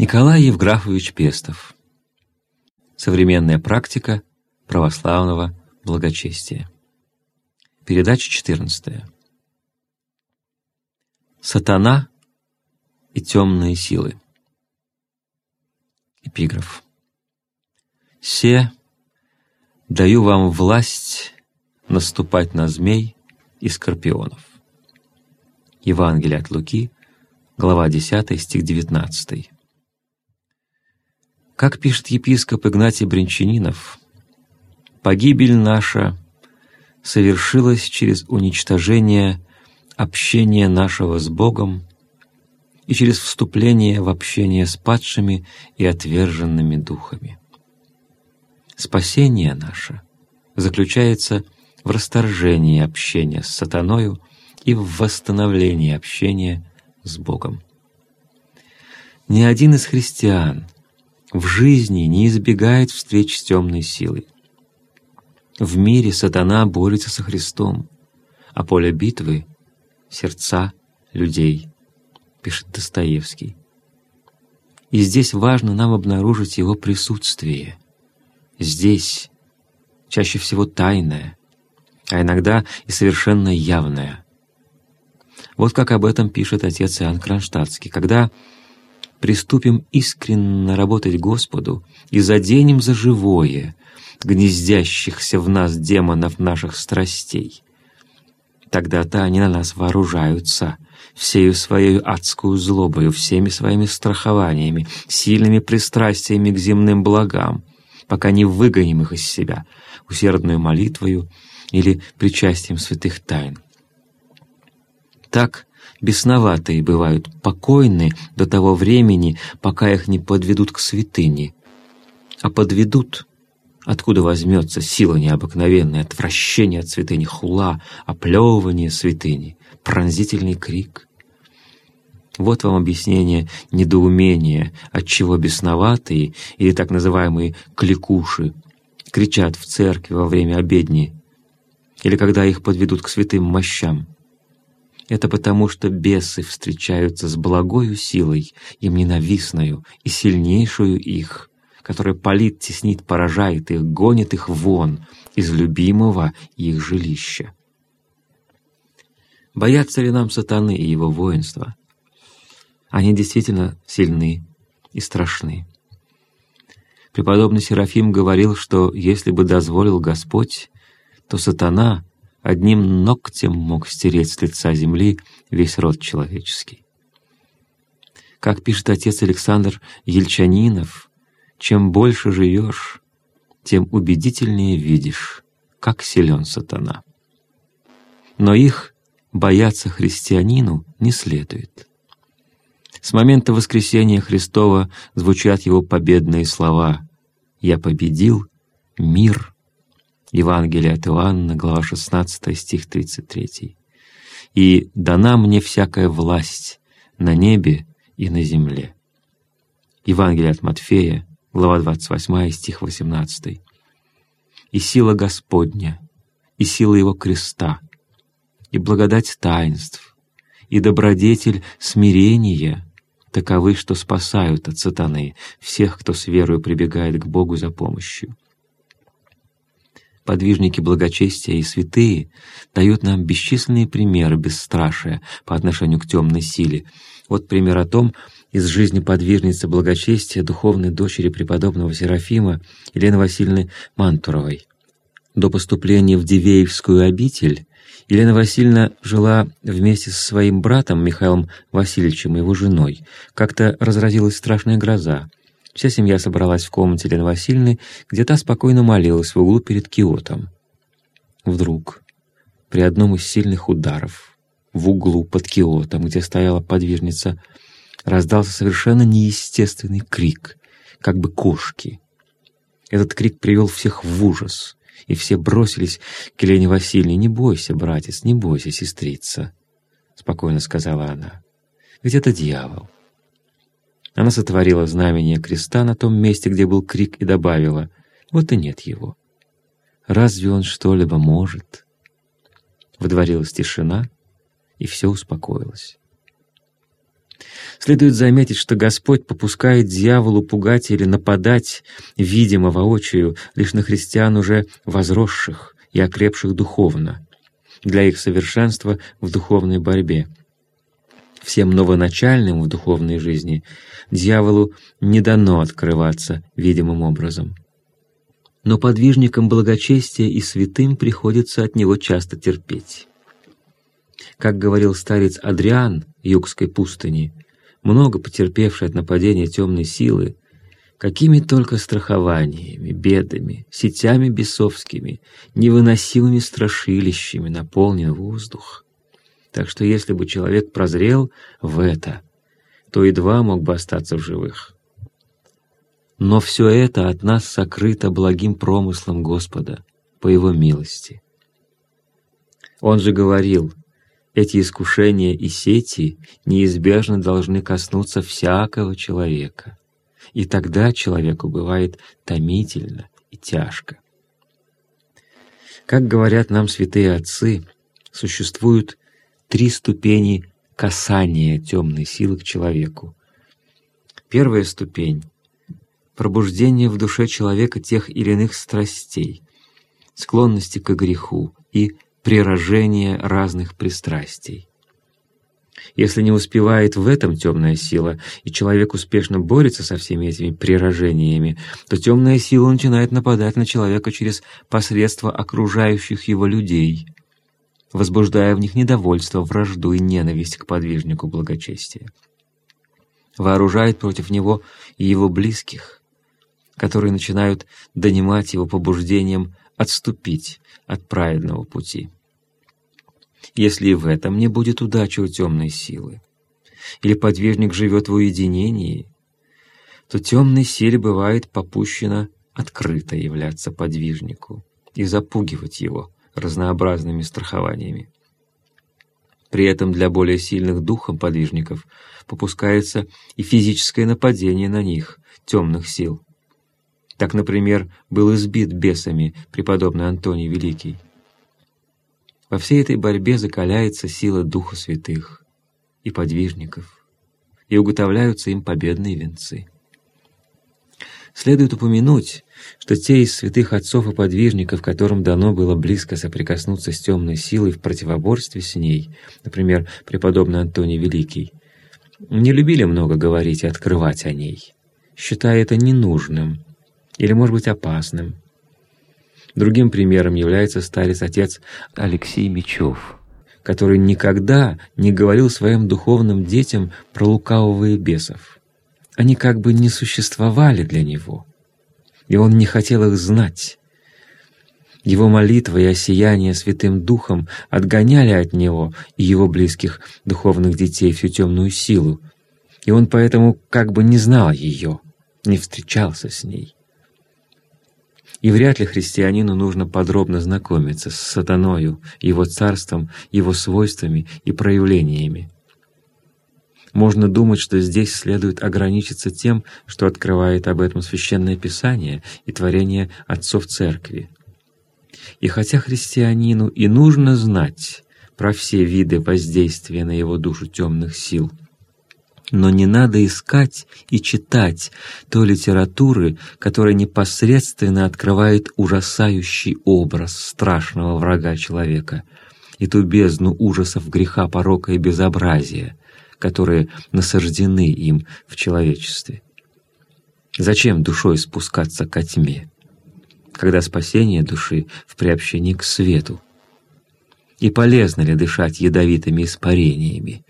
Николай Евграфович Пестов. Современная практика православного благочестия. Передача 14. Сатана и темные силы. Эпиграф. «Се даю вам власть наступать на змей и скорпионов». Евангелие от Луки, глава 10, стих 19. Как пишет епископ Игнатий Бринчанинов, «Погибель наша совершилась через уничтожение общения нашего с Богом и через вступление в общение с падшими и отверженными духами. Спасение наше заключается в расторжении общения с сатаною и в восстановлении общения с Богом. Ни один из христиан — в жизни не избегает встреч с темной силой. В мире сатана борется со Христом, а поле битвы — сердца людей, пишет Достоевский. И здесь важно нам обнаружить его присутствие. Здесь чаще всего тайное, а иногда и совершенно явное. Вот как об этом пишет отец Иоанн Кронштадтский, когда приступим искренне работать Господу и заденем за живое гнездящихся в нас демонов наших страстей. Тогда-то они на нас вооружаются всею своей адскую злобою, всеми своими страхованиями, сильными пристрастиями к земным благам, пока не выгоним их из себя усердную молитвою или причастием святых тайн. Так бесноватые бывают, покойны до того времени, пока их не подведут к святыне. А подведут, откуда возьмется сила необыкновенная, отвращение от святыни, хула, оплевывание святыни, пронзительный крик. Вот вам объяснение недоумения, отчего бесноватые или так называемые кликуши кричат в церкви во время обедни или когда их подведут к святым мощам. Это потому, что бесы встречаются с благою силой, им ненавистную и сильнейшую их, которая палит, теснит, поражает их, гонит их вон из любимого их жилища. Боятся ли нам сатаны и его воинства? Они действительно сильны и страшны. Преподобный Серафим говорил, что если бы дозволил Господь, то сатана одним ногтем мог стереть с лица земли весь род человеческий. Как пишет отец Александр Ельчанинов, чем больше живешь, тем убедительнее видишь, как силен сатана. Но их бояться христианину не следует. С момента воскресения Христова звучат его победные слова «Я победил мир Евангелие от Иоанна, глава 16, стих 33. «И дана мне всякая власть на небе и на земле». Евангелие от Матфея, глава 28, стих 18. «И сила Господня, и сила Его креста, и благодать таинств, и добродетель смирения таковы, что спасают от сатаны всех, кто с верою прибегает к Богу за помощью» подвижники благочестия и святые дают нам бесчисленные примеры бесстрашия по отношению к темной силе. Вот пример о том из жизни подвижницы благочестия, духовной дочери преподобного Серафима Елены Васильевны Мантуровой. До поступления в Дивеевскую обитель Елена Васильевна жила вместе со своим братом Михаилом Васильевичем и его женой. Как-то разразилась страшная гроза. Вся семья собралась в комнате Лены Васильевны, где та спокойно молилась в углу перед киотом. Вдруг, при одном из сильных ударов, в углу под киотом, где стояла подвижница, раздался совершенно неестественный крик, как бы кошки. Этот крик привел всех в ужас, и все бросились к Елене Васильевне. «Не бойся, братец, не бойся, сестрица», — спокойно сказала она. «Ведь это дьявол». Она сотворила знамение креста на том месте, где был крик, и добавила, «Вот и нет его. Разве он что-либо может?» Водворилась тишина, и все успокоилось. Следует заметить, что Господь попускает дьяволу пугать или нападать, видимо, воочию, лишь на христиан уже возросших и окрепших духовно, для их совершенства в духовной борьбе. Всем новоначальным в духовной жизни дьяволу не дано открываться видимым образом. Но подвижникам благочестия и святым приходится от него часто терпеть. Как говорил старец Адриан Югской пустыни, много потерпевший от нападения темной силы, какими только страхованиями, бедами, сетями бесовскими, невыносимыми страшилищами наполнен воздух. Так что если бы человек прозрел в это, то едва мог бы остаться в живых. Но все это от нас сокрыто благим промыслом Господа, по Его милости. Он же говорил, эти искушения и сети неизбежно должны коснуться всякого человека, и тогда человеку бывает томительно и тяжко. Как говорят нам святые отцы, существуют три ступени касания темной силы к человеку. Первая ступень — пробуждение в душе человека тех или иных страстей, склонности к греху и прирожение разных пристрастий. Если не успевает в этом темная сила, и человек успешно борется со всеми этими прирожениями, то темная сила начинает нападать на человека через посредство окружающих его людей, возбуждая в них недовольство, вражду и ненависть к подвижнику благочестия. Вооружает против него и его близких, которые начинают донимать его побуждением отступить от праведного пути. Если и в этом не будет удачи у темной силы, или подвижник живет в уединении, то темной силе бывает попущено открыто являться подвижнику и запугивать его разнообразными страхованиями. При этом для более сильных духом подвижников попускается и физическое нападение на них, темных сил. Так, например, был избит бесами преподобный Антоний Великий. Во всей этой борьбе закаляется сила Духа Святых и подвижников, и уготовляются им победные венцы. Следует упомянуть, что те из святых отцов и подвижников, которым дано было близко соприкоснуться с темной силой в противоборстве с ней, например, преподобный Антоний Великий, не любили много говорить и открывать о ней, считая это ненужным или, может быть, опасным. Другим примером является старец-отец Алексей Мечев, который никогда не говорил своим духовным детям про лукавого бесов. Они как бы не существовали для него, и он не хотел их знать. Его молитва и осияние Святым Духом отгоняли от него и его близких духовных детей всю темную силу, и он поэтому как бы не знал ее, не встречался с ней. И вряд ли христианину нужно подробно знакомиться с сатаною, его царством, его свойствами и проявлениями. Можно думать, что здесь следует ограничиться тем, что открывает об этом Священное Писание и творение отцов Церкви. И хотя христианину и нужно знать про все виды воздействия на его душу темных сил — но не надо искать и читать той литературы, которая непосредственно открывает ужасающий образ страшного врага человека и ту бездну ужасов греха, порока и безобразия, которые насаждены им в человечестве. Зачем душой спускаться ко тьме, когда спасение души в приобщении к свету? И полезно ли дышать ядовитыми испарениями,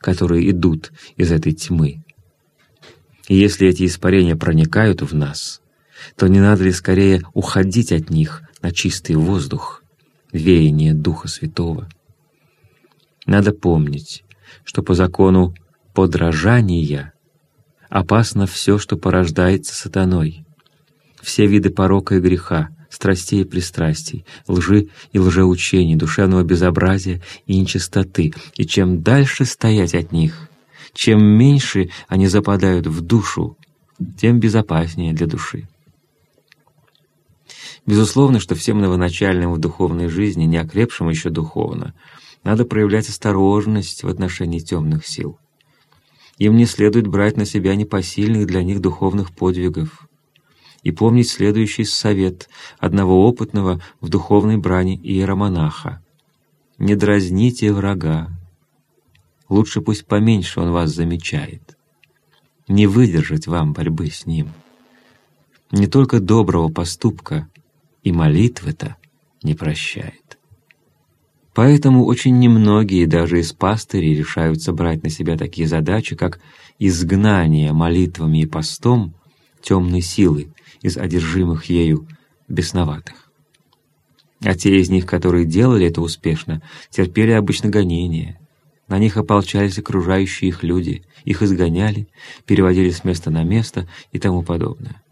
которые идут из этой тьмы. И если эти испарения проникают в нас, то не надо ли скорее уходить от них на чистый воздух, веяние Духа Святого? Надо помнить, что по закону подражания опасно все, что порождается сатаной, все виды порока и греха, страстей и пристрастий, лжи и лжеучений, душевного безобразия и нечистоты. И чем дальше стоять от них, чем меньше они западают в душу, тем безопаснее для души. Безусловно, что всем новоначальным в духовной жизни, не окрепшим еще духовно, надо проявлять осторожность в отношении темных сил. Им не следует брать на себя непосильных для них духовных подвигов и помнить следующий совет одного опытного в духовной брани иеромонаха. «Не дразните врага, лучше пусть поменьше он вас замечает. Не выдержать вам борьбы с ним. Не только доброго поступка и молитвы-то не прощает. Поэтому очень немногие даже из пастырей решаются брать на себя такие задачи, как изгнание молитвами и постом темной силы из одержимых ею бесноватых. А те из них, которые делали это успешно, терпели обычно гонения. На них ополчались окружающие их люди, их изгоняли, переводили с места на место и тому подобное.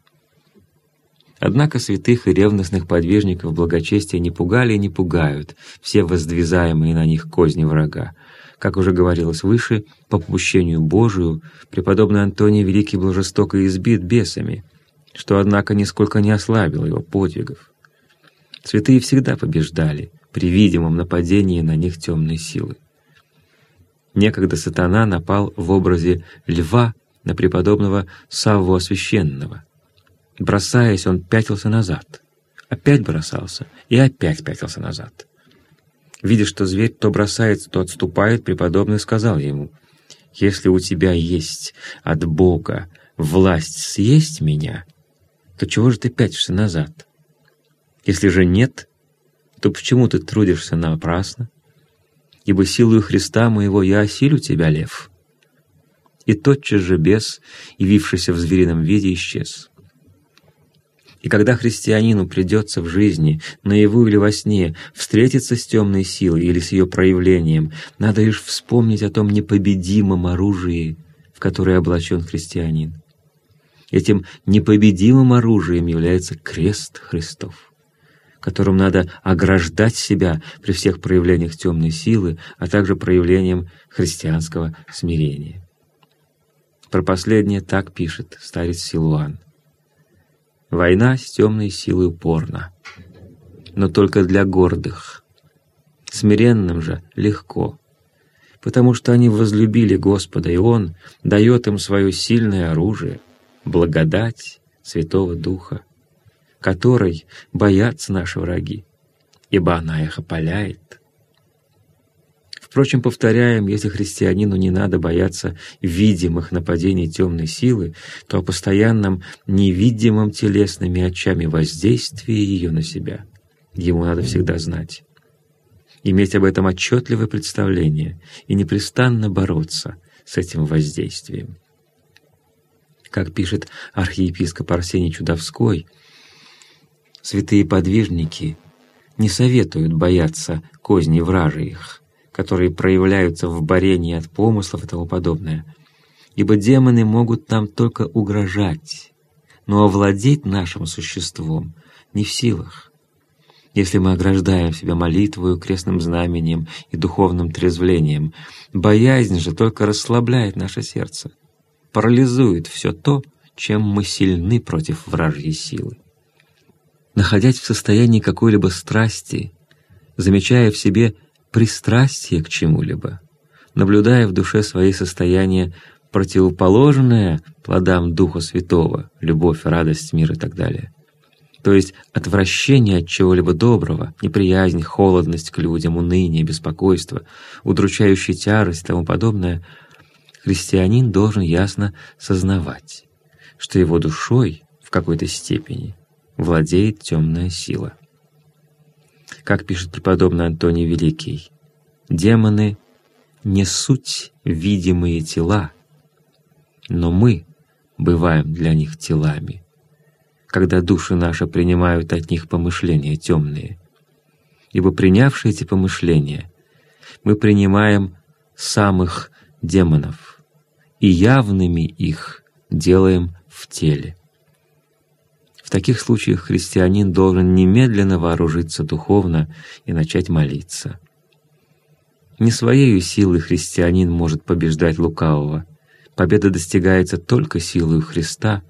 Однако святых и ревностных подвижников благочестия не пугали и не пугают все воздвизаемые на них козни врага. Как уже говорилось выше, по попущению Божию преподобный Антоний Великий был жестоко избит бесами, что, однако, нисколько не ослабило его подвигов. Святые всегда побеждали при видимом нападении на них темной силы. Некогда сатана напал в образе льва на преподобного Савву Освященного — Бросаясь, он пятился назад. Опять бросался и опять пятился назад. Видя, что зверь то бросается, то отступает, преподобный сказал ему, «Если у тебя есть от Бога власть съесть меня, то чего же ты пятишься назад? Если же нет, то почему ты трудишься напрасно? Ибо силою Христа моего я осилю тебя, лев». И тотчас же бес, явившийся в зверином виде, исчез. И когда христианину придется в жизни, наяву или во сне, встретиться с темной силой или с ее проявлением, надо лишь вспомнить о том непобедимом оружии, в которое облачен христианин. Этим непобедимым оружием является крест Христов, которым надо ограждать себя при всех проявлениях темной силы, а также проявлением христианского смирения. Про последнее так пишет старец Силуан. Война с темной силой упорна, но только для гордых. Смиренным же легко, потому что они возлюбили Господа, и Он дает им свое сильное оружие, благодать Святого Духа, которой боятся наши враги, ибо она их опаляет. Впрочем, повторяем, если христианину не надо бояться видимых нападений темной силы, то о постоянном невидимом телесными очами воздействии ее на себя ему надо всегда знать. Иметь об этом отчетливое представление и непрестанно бороться с этим воздействием. Как пишет архиепископ Арсений Чудовской, святые подвижники не советуют бояться козней вражьих, которые проявляются в борении от помыслов и тому подобное. Ибо демоны могут нам только угрожать, но овладеть нашим существом не в силах. Если мы ограждаем себя молитвою, крестным знамением и духовным трезвлением, боязнь же только расслабляет наше сердце, парализует все то, чем мы сильны против вражьей силы. Находясь в состоянии какой-либо страсти, замечая в себе пристрастие к чему-либо, наблюдая в душе свои состояния, противоположное плодам Духа Святого, любовь, радость, мир и так далее. То есть отвращение от чего-либо доброго, неприязнь, холодность к людям, уныние, беспокойство, удручающая тярость и тому подобное, христианин должен ясно сознавать, что его душой в какой-то степени владеет темная сила как пишет преподобный Антоний Великий, демоны не суть видимые тела, но мы бываем для них телами, когда души наши принимают от них помышления темные. Ибо принявшие эти помышления, мы принимаем самых демонов и явными их делаем в теле. Таких случаях христианин должен немедленно вооружиться духовно и начать молиться. Не своей силой христианин может побеждать лукавого. Победа достигается только силой Христа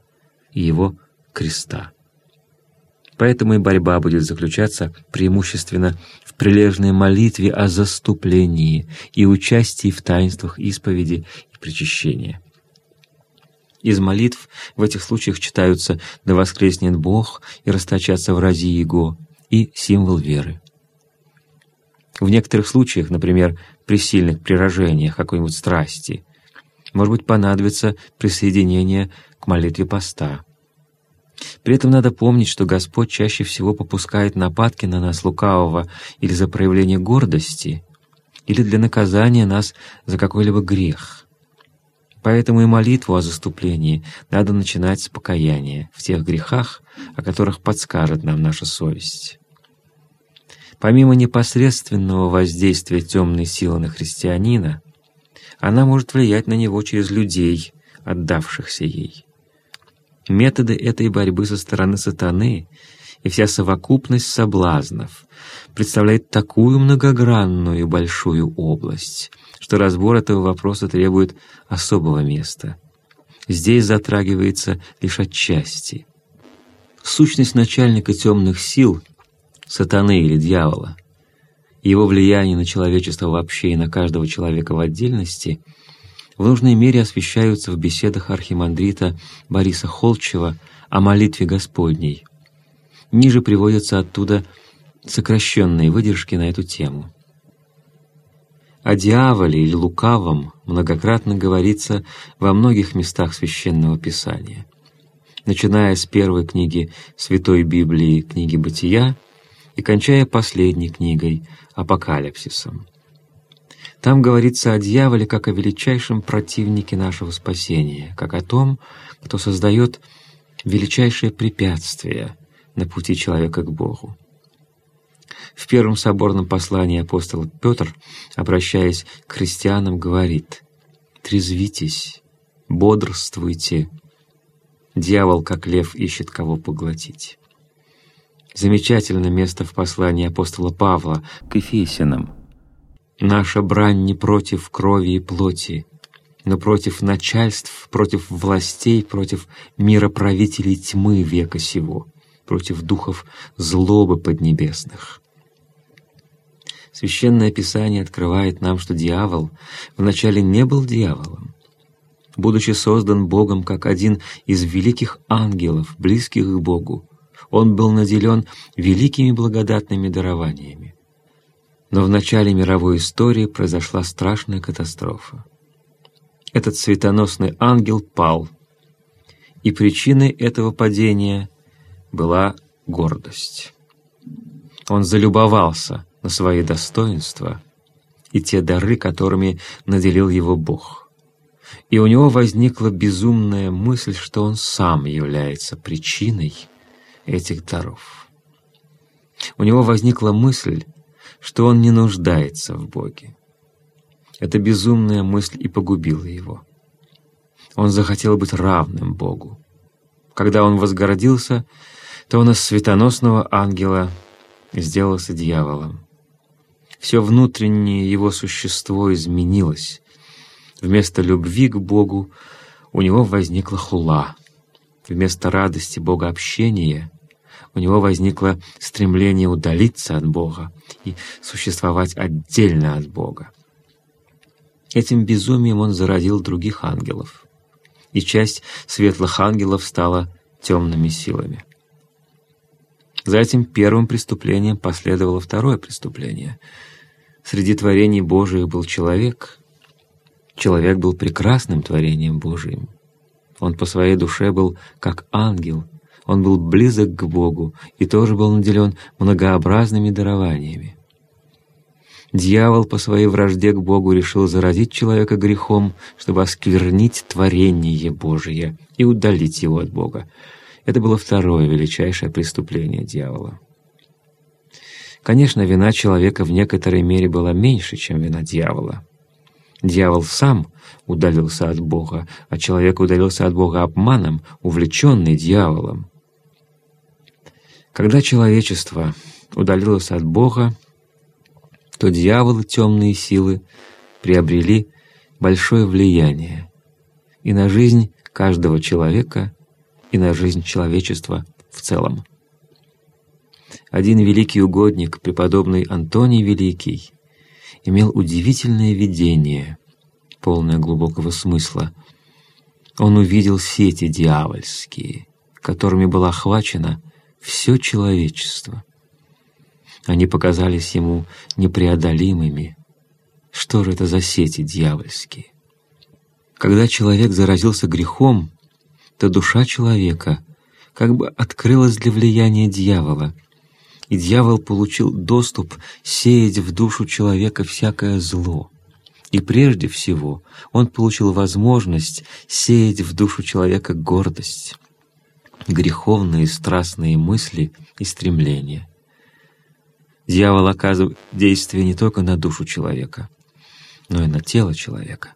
и Его креста. Поэтому и борьба будет заключаться преимущественно в прилежной молитве о заступлении и участии в таинствах исповеди и причащения. Из молитв в этих случаях читаются «Да воскреснет Бог» и «Расточаться в рази Его» и символ веры. В некоторых случаях, например, при сильных прирожениях какой-нибудь страсти, может быть, понадобится присоединение к молитве поста. При этом надо помнить, что Господь чаще всего попускает нападки на нас лукавого или за проявление гордости, или для наказания нас за какой-либо грех. Поэтому и молитву о заступлении надо начинать с покаяния в тех грехах, о которых подскажет нам наша совесть. Помимо непосредственного воздействия темной силы на христианина, она может влиять на него через людей, отдавшихся ей. Методы этой борьбы со стороны сатаны и вся совокупность соблазнов представляет такую многогранную и большую область, что разбор этого вопроса требует особого места. Здесь затрагивается лишь отчасти. Сущность начальника темных сил, сатаны или дьявола, его влияние на человечество вообще и на каждого человека в отдельности — в нужной мере освещаются в беседах архимандрита Бориса Холчева о молитве Господней. Ниже приводятся оттуда сокращенные выдержки на эту тему. О дьяволе или лукавом многократно говорится во многих местах Священного Писания, начиная с первой книги Святой Библии, книги Бытия, и кончая последней книгой Апокалипсисом. Там говорится о дьяволе как о величайшем противнике нашего спасения, как о том, кто создает величайшее препятствие на пути человека к Богу. В первом соборном послании апостол Петр, обращаясь к христианам, говорит «Трезвитесь, бодрствуйте, дьявол, как лев, ищет кого поглотить». Замечательное место в послании апостола Павла к Ефесянам – Наша брань не против крови и плоти, но против начальств, против властей, против мироправителей тьмы века сего, против духов злобы поднебесных. Священное Писание открывает нам, что дьявол вначале не был дьяволом. Будучи создан Богом как один из великих ангелов, близких к Богу, он был наделен великими благодатными дарованиями. Но в начале мировой истории произошла страшная катастрофа. Этот светоносный ангел пал, и причиной этого падения была гордость. Он залюбовался на свои достоинства и те дары, которыми наделил его Бог. И у него возникла безумная мысль, что он сам является причиной этих даров. У него возникла мысль, что он не нуждается в Боге. Эта безумная мысль и погубила его. Он захотел быть равным Богу. Когда он возгордился, то он из светоносного ангела сделался дьяволом. Все внутреннее его существо изменилось. Вместо любви к Богу у него возникла хула. Вместо радости Бога общения у него возникло стремление удалиться от Бога и существовать отдельно от Бога. Этим безумием он заразил других ангелов, и часть светлых ангелов стала темными силами. За этим первым преступлением последовало второе преступление. Среди творений Божиих был человек. Человек был прекрасным творением Божиим. Он по своей душе был как ангел, он был близок к Богу и тоже был наделен многообразными дарованиями. Дьявол по своей вражде к Богу решил заразить человека грехом, чтобы осквернить творение Божие и удалить его от Бога. Это было второе величайшее преступление дьявола. Конечно, вина человека в некоторой мере была меньше, чем вина дьявола. Дьявол сам удалился от Бога, а человек удалился от Бога обманом, увлеченный дьяволом. Когда человечество удалилось от Бога, то дьяволы темные силы приобрели большое влияние и на жизнь каждого человека, и на жизнь человечества в целом. Один великий угодник, преподобный Антоний Великий, имел удивительное видение, полное глубокого смысла. Он увидел сети дьявольские, которыми было охвачено все человечество. Они показались ему непреодолимыми. Что же это за сети дьявольские? Когда человек заразился грехом, то душа человека как бы открылась для влияния дьявола, и дьявол получил доступ сеять в душу человека всякое зло. И прежде всего он получил возможность сеять в душу человека гордость, греховные страстные мысли и стремления. Дьявол оказывает действие не только на душу человека, но и на тело человека.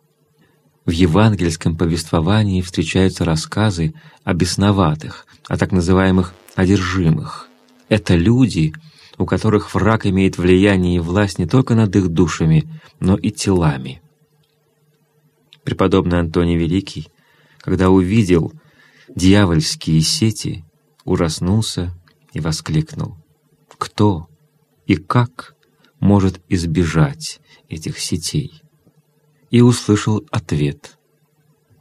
В евангельском повествовании встречаются рассказы о бесноватых, о так называемых одержимых. Это люди, у которых враг имеет влияние и власть не только над их душами, но и телами. Преподобный Антоний Великий, когда увидел дьявольские сети, ужаснулся и воскликнул «Кто и как может избежать этих сетей?» И услышал ответ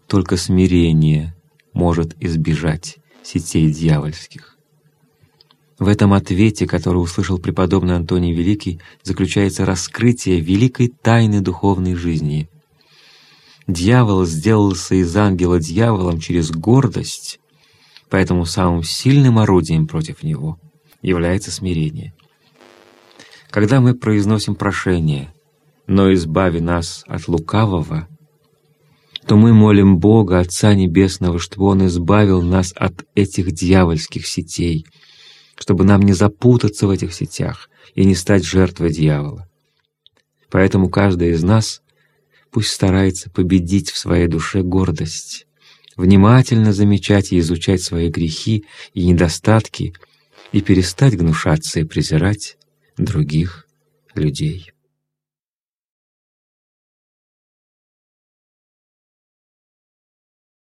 «Только смирение может избежать сетей дьявольских». В этом ответе, который услышал преподобный Антоний Великий, заключается раскрытие великой тайны духовной жизни. Дьявол сделался из ангела дьяволом через гордость, поэтому самым сильным орудием против него является смирение. Когда мы произносим прошение «Но избави нас от лукавого», то мы молим Бога, Отца Небесного, чтобы Он избавил нас от этих дьявольских сетей — чтобы нам не запутаться в этих сетях и не стать жертвой дьявола. Поэтому каждый из нас пусть старается победить в своей душе гордость, внимательно замечать и изучать свои грехи и недостатки и перестать гнушаться и презирать других людей.